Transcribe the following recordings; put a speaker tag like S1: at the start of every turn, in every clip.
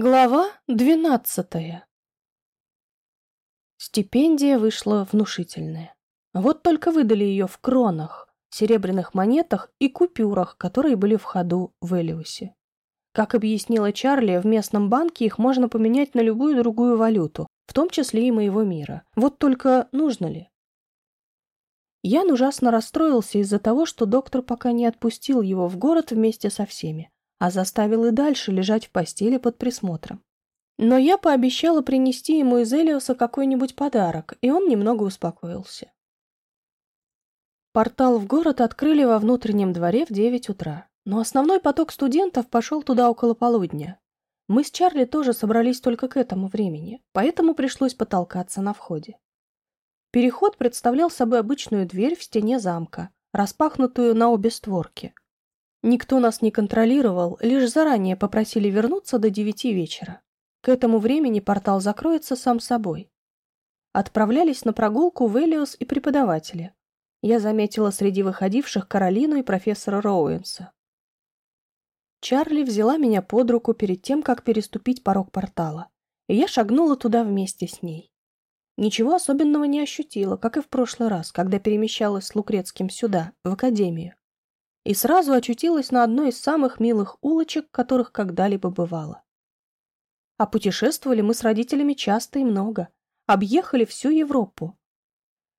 S1: Глава двенадцатая Стипендия вышла внушительная. Вот только выдали ее в кронах, серебряных монетах и купюрах, которые были в ходу в Элиусе. Как объяснила Чарли, в местном банке их можно поменять на любую другую валюту, в том числе и моего мира. Вот только нужно ли? Ян ужасно расстроился из-за того, что доктор пока не отпустил его в город вместе со всеми а заставил и дальше лежать в постели под присмотром. Но я пообещала принести ему из Элиоса какой-нибудь подарок, и он немного успокоился. Портал в город открыли во внутреннем дворе в 9 утра, но основной поток студентов пошел туда около полудня. Мы с Чарли тоже собрались только к этому времени, поэтому пришлось потолкаться на входе. Переход представлял собой обычную дверь в стене замка, распахнутую на обе створки, Никто нас не контролировал, лишь заранее попросили вернуться до девяти вечера. К этому времени портал закроется сам собой. Отправлялись на прогулку в и преподаватели. Я заметила среди выходивших Каролину и профессора Роуэнса. Чарли взяла меня под руку перед тем, как переступить порог портала, и я шагнула туда вместе с ней. Ничего особенного не ощутила, как и в прошлый раз, когда перемещалась с Лукрецким сюда, в академию и сразу очутилась на одной из самых милых улочек, которых когда-либо бывало. А путешествовали мы с родителями часто и много, объехали всю Европу.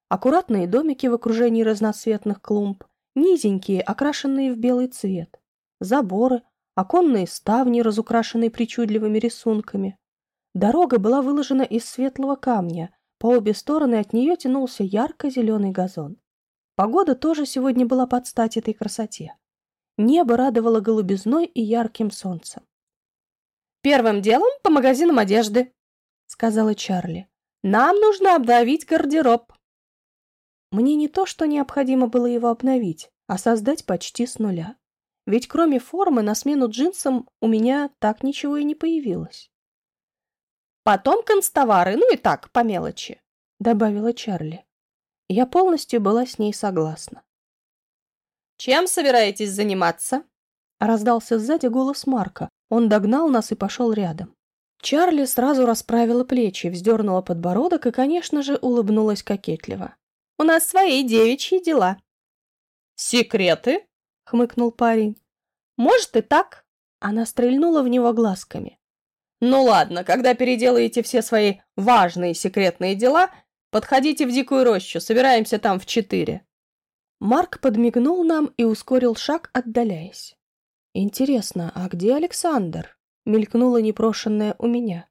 S1: Аккуратные домики в окружении разноцветных клумб, низенькие, окрашенные в белый цвет, заборы, оконные ставни, разукрашенные причудливыми рисунками. Дорога была выложена из светлого камня, по обе стороны от нее тянулся ярко-зеленый газон. Погода тоже сегодня была под стать этой красоте. Небо радовало голубизной и ярким солнцем. «Первым делом по магазинам одежды», — сказала Чарли. «Нам нужно обновить гардероб». Мне не то, что необходимо было его обновить, а создать почти с нуля. Ведь кроме формы на смену джинсам у меня так ничего и не появилось. «Потом констовары, ну и так, по мелочи», — добавила Чарли. Я полностью была с ней согласна. «Чем собираетесь заниматься?» Раздался сзади голос Марка. Он догнал нас и пошел рядом. Чарли сразу расправила плечи, вздернула подбородок и, конечно же, улыбнулась кокетливо. «У нас свои девичьи дела». «Секреты?» — хмыкнул парень. «Может и так». Она стрельнула в него глазками. «Ну ладно, когда переделаете все свои важные секретные дела, Подходите в дикую рощу, собираемся там в четыре». Марк подмигнул нам и ускорил шаг, отдаляясь. «Интересно, а где Александр?» — мелькнуло непрошенное у меня.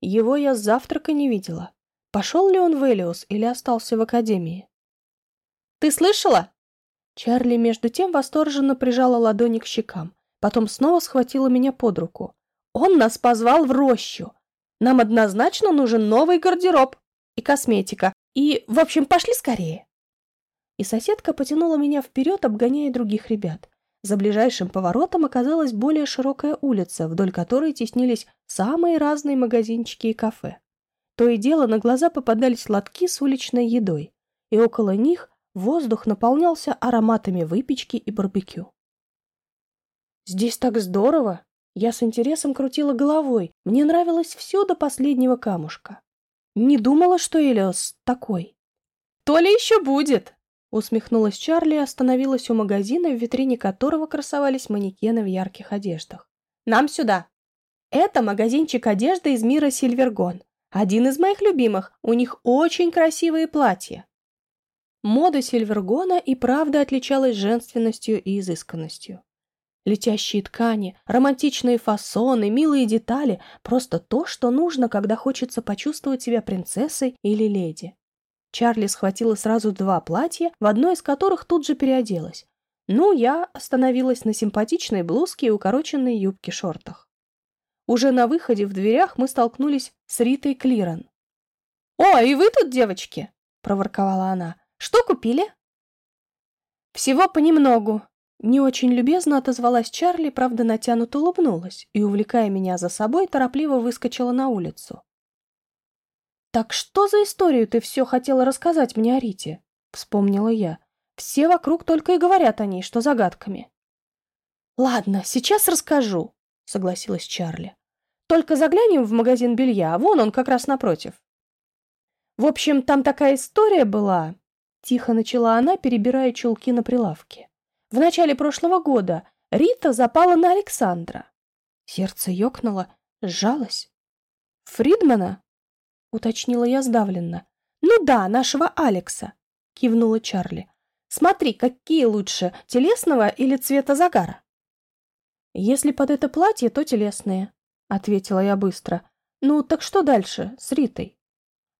S1: «Его я с завтрака не видела. Пошел ли он в Элиос или остался в академии?» «Ты слышала?» Чарли между тем восторженно прижала ладони к щекам, потом снова схватила меня под руку. «Он нас позвал в рощу. Нам однозначно нужен новый гардероб и косметика. И, в общем, пошли скорее. И соседка потянула меня вперед, обгоняя других ребят. За ближайшим поворотом оказалась более широкая улица, вдоль которой теснились самые разные магазинчики и кафе. То и дело на глаза попадались лотки с уличной едой, и около них воздух наполнялся ароматами выпечки и барбекю. «Здесь так здорово!» Я с интересом крутила головой, мне нравилось все до последнего камушка. Не думала, что Элиос такой. То ли еще будет? Усмехнулась Чарли и остановилась у магазина, в витрине которого красовались манекены в ярких одеждах. Нам сюда. Это магазинчик одежды из мира Сильвергон. Один из моих любимых. У них очень красивые платья. Мода Сильвергона и правда отличалась женственностью и изысканностью. Летящие ткани, романтичные фасоны, милые детали – просто то, что нужно, когда хочется почувствовать себя принцессой или леди. Чарли схватила сразу два платья, в одно из которых тут же переоделась. Ну, я остановилась на симпатичной блузке и укороченной юбке-шортах. Уже на выходе в дверях мы столкнулись с Ритой Клиран. «О, и вы тут, девочки!» – проворковала она. «Что купили?» «Всего понемногу», не очень любезно отозвалась Чарли, правда натянуто улыбнулась и, увлекая меня за собой, торопливо выскочила на улицу. «Так что за историю ты все хотела рассказать мне о Рите?» — вспомнила я. «Все вокруг только и говорят о ней, что загадками». «Ладно, сейчас расскажу», — согласилась Чарли. Только заглянем в магазин белья, вон он как раз напротив. В общем, там такая история была. Тихо начала она, перебирая чулки на прилавке. В начале прошлого года Рита запала на Александра. Сердце ёкнуло, сжалось. «Фридмана?» — уточнила я сдавленно. «Ну да, нашего Алекса», — кивнула Чарли. «Смотри, какие лучше, телесного или цвета загара?» «Если под это платье, то телесные», — ответила я быстро. «Ну, так что дальше с Ритой?»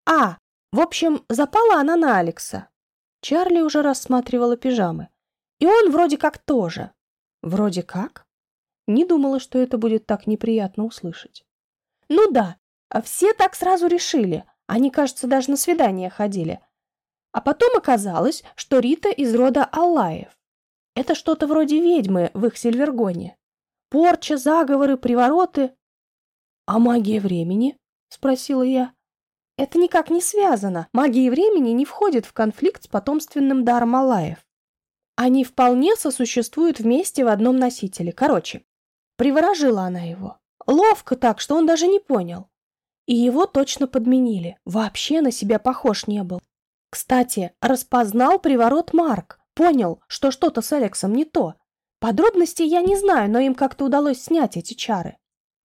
S1: «А, в общем, запала она на Алекса». Чарли уже рассматривала пижамы. И он вроде как тоже. Вроде как? Не думала, что это будет так неприятно услышать. Ну да, а все так сразу решили. Они, кажется, даже на свидание ходили. А потом оказалось, что Рита из рода Аллаев. Это что-то вроде ведьмы в их Сильвергоне. Порча, заговоры, привороты. А магия времени? Спросила я. Это никак не связано. Магия времени не входит в конфликт с потомственным даром Аллаев. Они вполне сосуществуют вместе в одном носителе. Короче, приворожила она его. Ловко так, что он даже не понял. И его точно подменили. Вообще на себя похож не был. Кстати, распознал приворот Марк. Понял, что что-то с Алексом не то. Подробностей я не знаю, но им как-то удалось снять эти чары.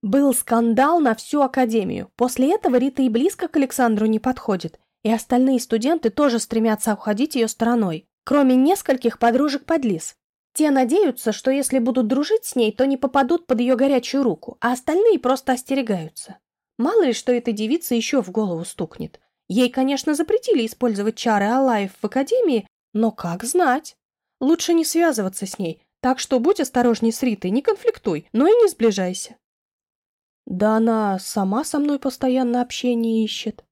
S1: Был скандал на всю академию. После этого Рита и близко к Александру не подходит, и остальные студенты тоже стремятся уходить ее стороной, кроме нескольких подружек-подлиз. Те надеются, что если будут дружить с ней, то не попадут под ее горячую руку, а остальные просто остерегаются. Мало ли, что эта девица еще в голову стукнет. Ей, конечно, запретили использовать чары Алаев в Академии, но как знать? Лучше не связываться с ней, так что будь осторожней с Ритой, не конфликтуй, но и не сближайся. Да она сама со мной постоянно общение ищет.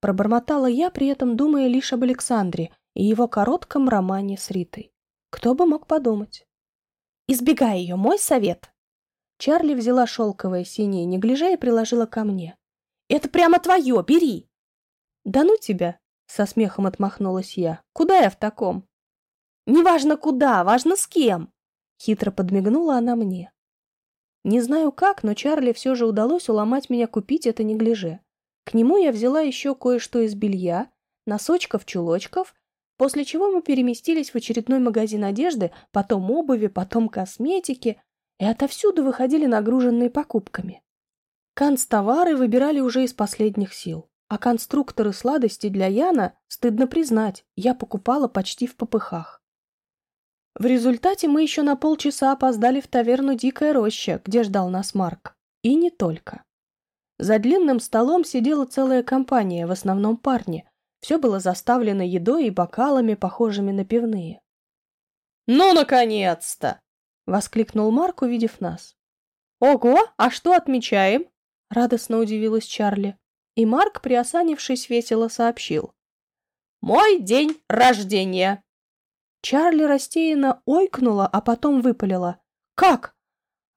S1: Пробормотала я, при этом думая лишь об Александре и его коротком романе с Ритой. Кто бы мог подумать? Избегай ее, мой совет. Чарли взяла шелковое синее неглиже и приложила ко мне. Это прямо твое, бери. Да ну тебя, со смехом отмахнулась я. Куда я в таком? Неважно куда, важно с кем. Хитро подмигнула она мне. Не знаю как, но Чарли все же удалось уломать меня купить это неглиже. К нему я взяла еще кое-что из белья, носочков-чулочков после чего мы переместились в очередной магазин одежды, потом обуви, потом косметики, и отовсюду выходили нагруженные покупками. Канцтовары выбирали уже из последних сил, а конструкторы сладостей для Яна, стыдно признать, я покупала почти в попыхах. В результате мы еще на полчаса опоздали в таверну «Дикая роща», где ждал нас Марк. И не только. За длинным столом сидела целая компания, в основном парни, все было заставлено едой и бокалами, похожими на пивные. «Ну, наконец-то!» — воскликнул Марк, увидев нас. «Ого, а что отмечаем?» — радостно удивилась Чарли. И Марк, приосанившись, весело сообщил. «Мой день рождения!» Чарли растерянно ойкнула, а потом выпалила. «Как?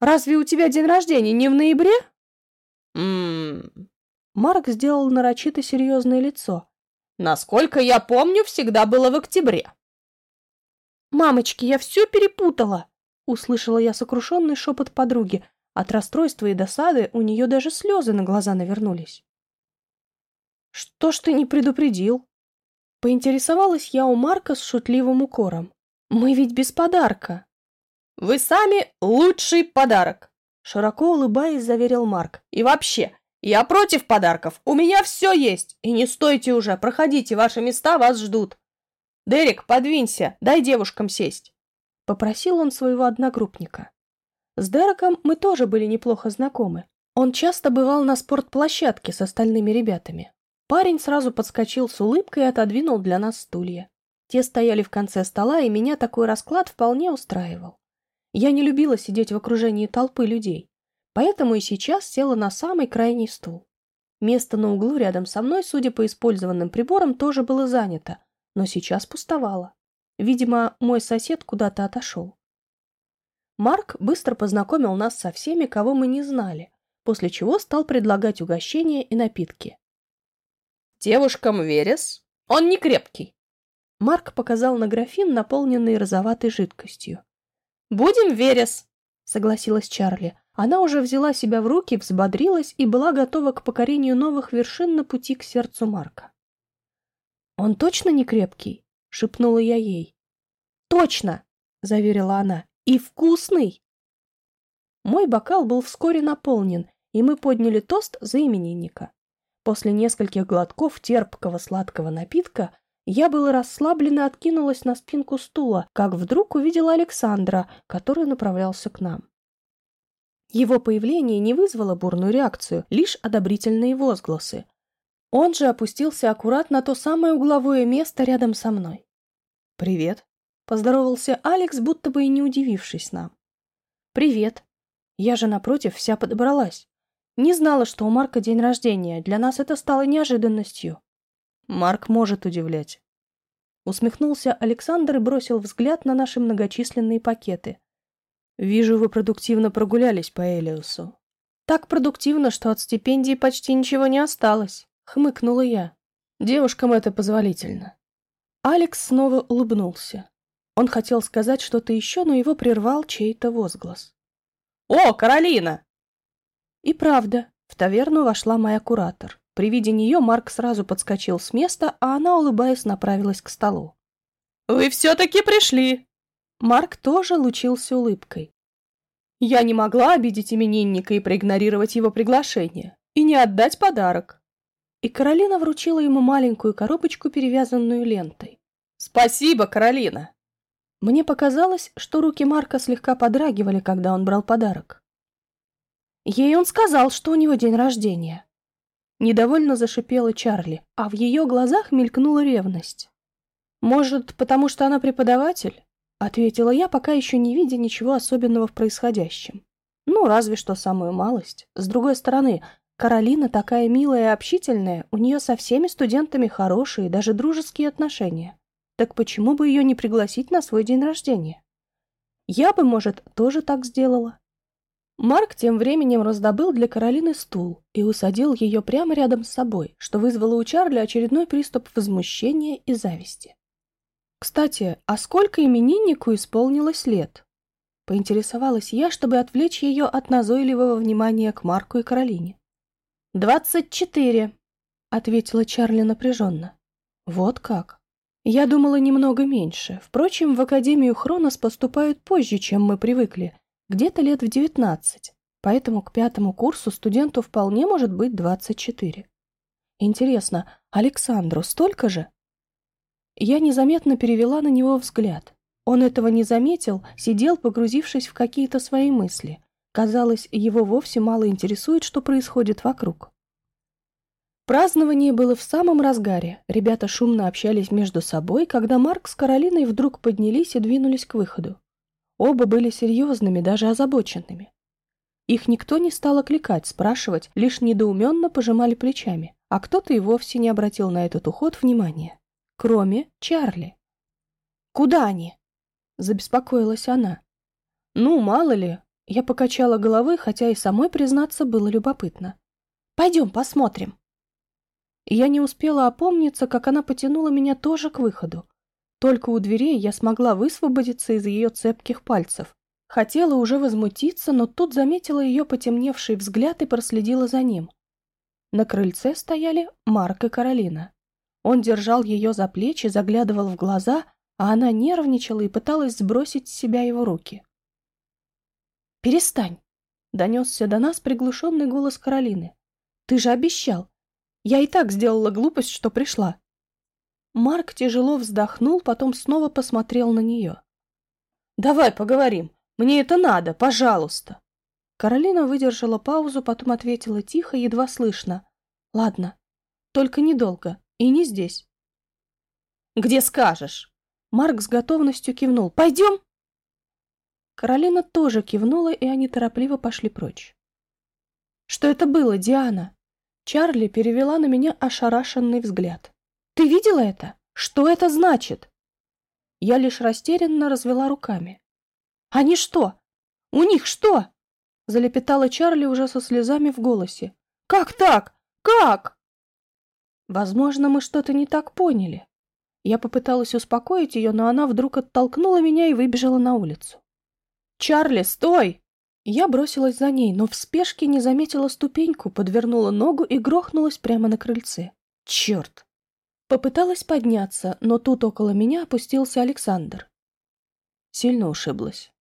S1: Разве у тебя день рождения не в ноябре?» «М-м-м...» Марк сделал нарочито серьезное лицо. Насколько я помню, всегда было в октябре. «Мамочки, я все перепутала!» Услышала я сокрушенный шепот подруги. От расстройства и досады у нее даже слезы на глаза навернулись. «Что ж ты не предупредил?» Поинтересовалась я у Марка с шутливым укором. «Мы ведь без подарка!» «Вы сами лучший подарок!» Широко улыбаясь, заверил Марк. «И вообще, «Я против подарков. У меня все есть. И не стойте уже. Проходите, ваши места вас ждут. Дерек, подвинься, дай девушкам сесть». Попросил он своего одногруппника. С Дереком мы тоже были неплохо знакомы. Он часто бывал на спортплощадке с остальными ребятами. Парень сразу подскочил с улыбкой и отодвинул для нас стулья. Те стояли в конце стола, и меня такой расклад вполне устраивал. Я не любила сидеть в окружении толпы людей. Поэтому и сейчас села на самый крайний стул. Место на углу рядом со мной, судя по использованным приборам, тоже было занято, но сейчас пустовало. Видимо, мой сосед куда-то отошел. Марк быстро познакомил нас со всеми, кого мы не знали, после чего стал предлагать угощения и напитки. «Девушкам верес? Он не крепкий!» Марк показал на графин, наполненный розоватой жидкостью. «Будем верес!» — согласилась Чарли. Она уже взяла себя в руки, взбодрилась и была готова к покорению новых вершин на пути к сердцу Марка. «Он точно не крепкий?» — шепнула я ей. «Точно!» — заверила она. «И вкусный!» Мой бокал был вскоре наполнен, и мы подняли тост за именинника. После нескольких глотков терпкого сладкого напитка я была расслабленно откинулась на спинку стула, как вдруг увидела Александра, который направлялся к нам. Его появление не вызвало бурную реакцию, лишь одобрительные возгласы. Он же опустился аккуратно на то самое угловое место рядом со мной. «Привет», — поздоровался Алекс, будто бы и не удивившись нам. «Привет. Я же, напротив, вся подобралась. Не знала, что у Марка день рождения. Для нас это стало неожиданностью». «Марк может удивлять». Усмехнулся Александр и бросил взгляд на наши многочисленные пакеты. «Вижу, вы продуктивно прогулялись по Элиусу». «Так продуктивно, что от стипендии почти ничего не осталось», — хмыкнула я. «Девушкам это позволительно». Алекс снова улыбнулся. Он хотел сказать что-то еще, но его прервал чей-то возглас. «О, Каролина!» И правда, в таверну вошла моя куратор. При виде нее Марк сразу подскочил с места, а она, улыбаясь, направилась к столу. «Вы все-таки пришли!» Марк тоже лучился улыбкой. «Я не могла обидеть именинника и проигнорировать его приглашение, и не отдать подарок и Каролина вручила ему маленькую коробочку, перевязанную лентой. «Спасибо, Каролина!» Мне показалось, что руки Марка слегка подрагивали, когда он брал подарок. Ей он сказал, что у него день рождения. Недовольно зашипела Чарли, а в ее глазах мелькнула ревность. «Может, потому что она преподаватель?» — ответила я, пока еще не видя ничего особенного в происходящем. Ну, разве что самую малость. С другой стороны, Каролина такая милая и общительная, у нее со всеми студентами хорошие, даже дружеские отношения. Так почему бы ее не пригласить на свой день рождения? Я бы, может, тоже так сделала. Марк тем временем раздобыл для Каролины стул и усадил ее прямо рядом с собой, что вызвало у Чарли очередной приступ возмущения и зависти. «Кстати, а сколько имениннику исполнилось лет?» Поинтересовалась я, чтобы отвлечь ее от назойливого внимания к Марку и Каролине. «Двадцать четыре», — ответила Чарли напряженно. «Вот как?» Я думала немного меньше. Впрочем, в Академию Хронос поступают позже, чем мы привыкли, где-то лет в девятнадцать. Поэтому к пятому курсу студенту вполне может быть двадцать четыре. Интересно, Александру столько же? Я незаметно перевела на него взгляд. Он этого не заметил, сидел, погрузившись в какие-то свои мысли. Казалось, его вовсе мало интересует, что происходит вокруг. Празднование было в самом разгаре. Ребята шумно общались между собой, когда Марк с Каролиной вдруг поднялись и двинулись к выходу. Оба были серьезными, даже озабоченными. Их никто не стал окликать, спрашивать, лишь недоуменно пожимали плечами, а кто-то и вовсе не обратил на этот уход внимания. Кроме Чарли. «Куда они?» — забеспокоилась она. «Ну, мало ли, я покачала головой, хотя и самой признаться было любопытно. «Пойдем посмотрим». я не успела опомниться, как она потянула меня тоже к выходу. Только у дверей я смогла высвободиться из ее цепких пальцев. Хотела уже возмутиться, но тут заметила ее потемневший взгляд и проследила за ним. На крыльце стояли Марк и Каролина. Он держал ее за плечи, заглядывал в глаза, а она нервничала и пыталась сбросить с себя его руки. «Перестань!» — донесся до нас приглушенный голос Каролины. «Ты же обещал! Я и так сделала глупость, что пришла!» Марк тяжело вздохнул, потом снова посмотрел на нее. «Давай поговорим! Мне это надо, пожалуйста!» Каролина выдержала паузу, потом ответила тихо, едва слышно. «Ладно, только недолго, и не здесь». «Где скажешь?» Марк с готовностью кивнул. «Пойдем?» Каролина тоже кивнула, и они торопливо пошли прочь. «Что это было, Диана?» Чарли перевела на меня ошарашенный взгляд. «Ты видела это? Что это значит?» Я лишь растерянно развела руками. «Они что? У них что?» Залепетала Чарли уже со слезами в голосе. «Как так? Как?» Возможно, мы что-то не так поняли. Я попыталась успокоить ее, но она вдруг оттолкнула меня и выбежала на улицу. «Чарли, стой!» Я бросилась за ней, но в спешке не заметила ступеньку, подвернула ногу и грохнулась прямо на крыльце. Черт! Попыталась подняться, но тут около меня опустился Александр. Сильно ушиблась.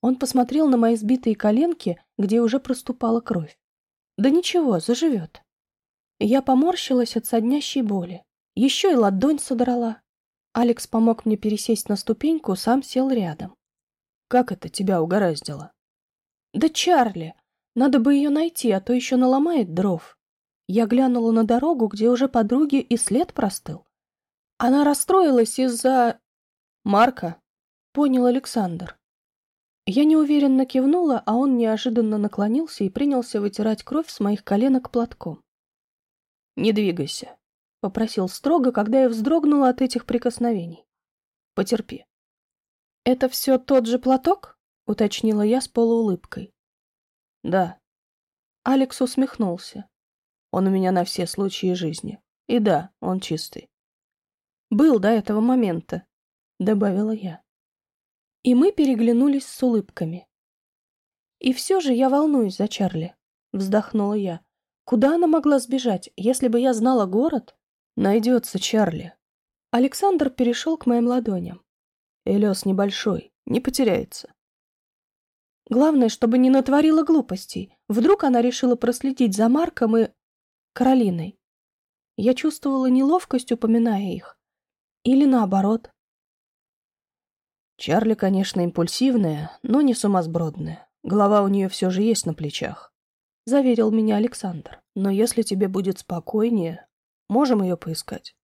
S1: Он посмотрел на мои сбитые коленки, где уже проступала кровь. Да ничего, заживет. Я поморщилась от соднящей боли. Еще и ладонь содрала. Алекс помог мне пересесть на ступеньку, сам сел рядом.
S2: «Как это тебя угораздило?»
S1: «Да Чарли! Надо бы ее найти, а то еще наломает дров». Я глянула на дорогу, где уже подруги и след простыл. Она расстроилась из-за...
S2: Марка,
S1: понял Александр. Я неуверенно кивнула, а он неожиданно наклонился и принялся вытирать кровь с моих коленок платком.
S2: «Не двигайся», —
S1: попросил строго, когда я вздрогнула от этих прикосновений.
S2: «Потерпи».
S1: «Это все тот же платок?» — уточнила я с полуулыбкой.
S2: «Да».
S1: Алекс усмехнулся.
S2: «Он у меня на все случаи жизни. И да, он чистый».
S1: «Был до этого момента», — добавила я. И мы переглянулись с улыбками. «И все же я волнуюсь за Чарли», — вздохнула я. «Куда она могла сбежать, если бы я знала город?»
S2: «Найдется Чарли».
S1: Александр перешел к моим ладоням.
S2: Элес небольшой, не потеряется.
S1: Главное, чтобы не натворила глупостей. Вдруг она решила проследить за Марком и... Каролиной. Я чувствовала неловкость, упоминая их. Или наоборот.
S2: Чарли, конечно, импульсивная, но не сумасбродная. Голова у нее все же есть на плечах.
S1: Заверил меня Александр.
S2: Но если тебе будет спокойнее, можем ее поискать.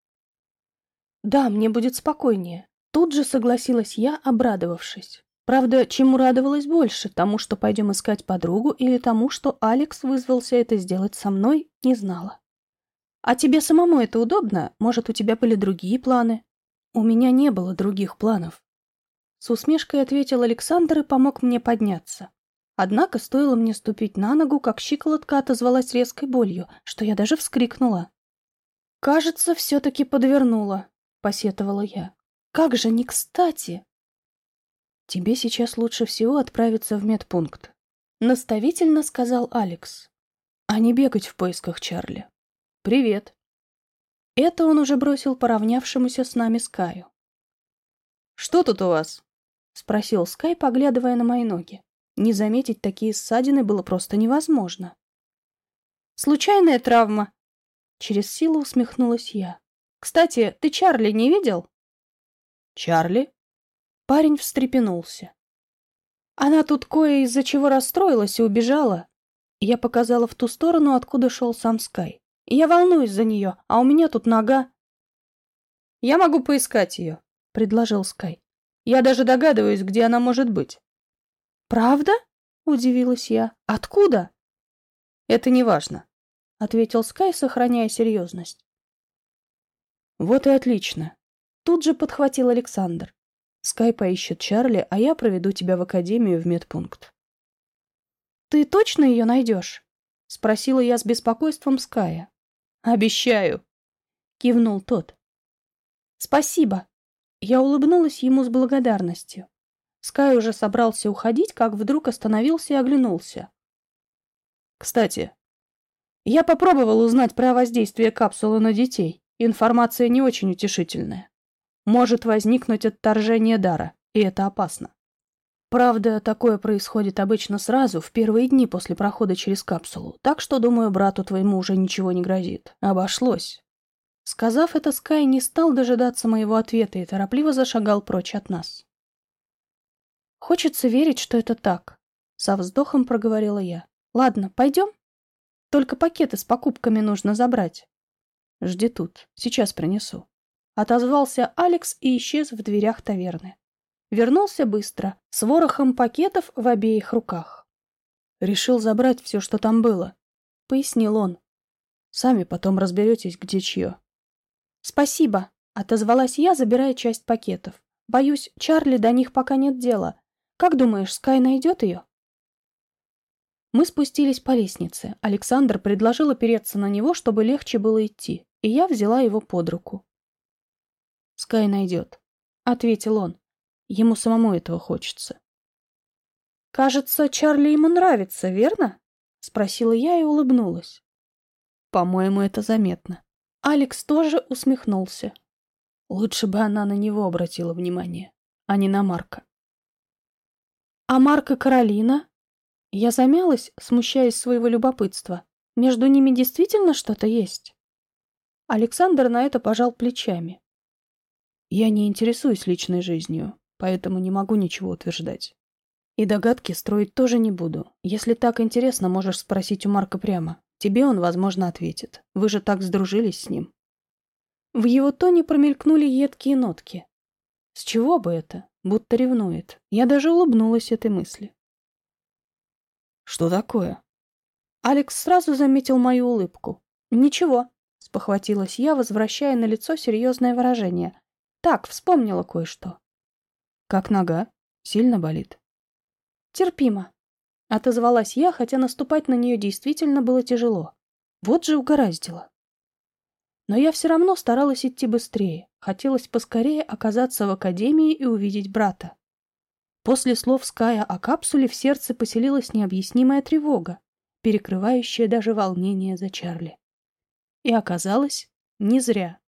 S1: Да, мне будет спокойнее. Тут же согласилась я, обрадовавшись. Правда, чему радовалась больше, тому, что пойдем искать подругу, или тому, что Алекс вызвался это сделать со мной, не знала. А тебе самому это удобно? Может, у тебя были другие планы? У меня не было других планов. С усмешкой ответил Александр и помог мне подняться. Однако стоило мне ступить на ногу, как щиколотка отозвалась резкой болью, что я даже вскрикнула. «Кажется, все-таки подвернула», — посетовала я. Как же не кстати!
S2: Тебе сейчас лучше всего отправиться в медпункт,
S1: наставительно сказал Алекс.
S2: А не бегать в поисках Чарли. Привет.
S1: Это он уже бросил поравнявшемуся с нами Скаю.
S2: Что тут у вас?
S1: Спросил Скай, поглядывая на мои ноги. Не заметить такие ссадины было просто невозможно. Случайная травма. Через силу усмехнулась я. Кстати, ты Чарли не видел?
S2: Чарли?
S1: Парень встрепенулся. Она тут кое из-за чего расстроилась и убежала. Я показала в ту сторону, откуда шел сам Скай. Я волнуюсь за нее, а у меня тут нога.
S2: Я могу поискать ее, предложил Скай. Я даже догадываюсь, где она может быть.
S1: Правда? Удивилась я. Откуда?
S2: Это не важно,
S1: ответил Скай, сохраняя серьезность.
S2: Вот и отлично.
S1: Тут же подхватил Александр.
S2: Скай поищет Чарли, а я проведу тебя в академию в медпункт.
S1: «Ты точно ее найдешь?» — спросила я с беспокойством Ская.
S2: «Обещаю!»
S1: — кивнул тот. «Спасибо!» Я улыбнулась ему с благодарностью. Скай уже собрался уходить, как вдруг остановился и оглянулся.
S2: «Кстати, я попробовал узнать про воздействие капсулы на детей. Информация не очень утешительная может возникнуть отторжение дара, и это опасно. Правда, такое происходит обычно сразу, в первые дни после прохода через капсулу, так что, думаю, брату твоему уже ничего не грозит. Обошлось.
S1: Сказав это, Скай не стал дожидаться моего ответа и торопливо зашагал прочь от нас. «Хочется верить, что это так», — со вздохом проговорила я. «Ладно, пойдем? Только пакеты с покупками нужно забрать».
S2: «Жди тут, сейчас принесу».
S1: Отозвался Алекс и исчез в дверях таверны. Вернулся быстро, с ворохом пакетов в обеих руках.
S2: «Решил забрать все, что там было», — пояснил он. «Сами потом разберетесь, где чье».
S1: «Спасибо», — отозвалась я, забирая часть пакетов. «Боюсь, Чарли до них пока нет дела. Как думаешь, Скай найдет ее?» Мы спустились по лестнице. Александр предложил опереться на него, чтобы легче было идти, и я взяла его под руку.
S2: Скай найдет, — ответил он. Ему самому этого хочется.
S1: «Кажется, Чарли ему нравится, верно?» — спросила я и улыбнулась.
S2: «По-моему, это заметно».
S1: Алекс тоже усмехнулся.
S2: Лучше бы она на него обратила внимание, а не на Марка.
S1: «А Марк и Каролина?» Я замялась, смущаясь своего любопытства. Между ними действительно что-то есть? Александр на это пожал плечами.
S2: Я не интересуюсь личной жизнью, поэтому не могу ничего утверждать. И догадки строить тоже не буду. Если так интересно, можешь спросить у Марка прямо. Тебе он, возможно, ответит. Вы же так сдружились с ним.
S1: В его тоне промелькнули едкие нотки. С чего бы это? Будто ревнует. Я даже улыбнулась этой мысли.
S2: Что такое?
S1: Алекс сразу заметил мою улыбку. Ничего, спохватилась я, возвращая на лицо серьезное выражение. Так, вспомнила кое-что.
S2: Как нога? Сильно болит?
S1: Терпимо. Отозвалась я, хотя наступать на нее действительно было тяжело. Вот же угораздило. Но я все равно старалась идти быстрее. Хотелось поскорее оказаться в академии и увидеть брата. После слов Ская о капсуле в сердце поселилась необъяснимая тревога, перекрывающая даже волнение за Чарли. И оказалось, не зря.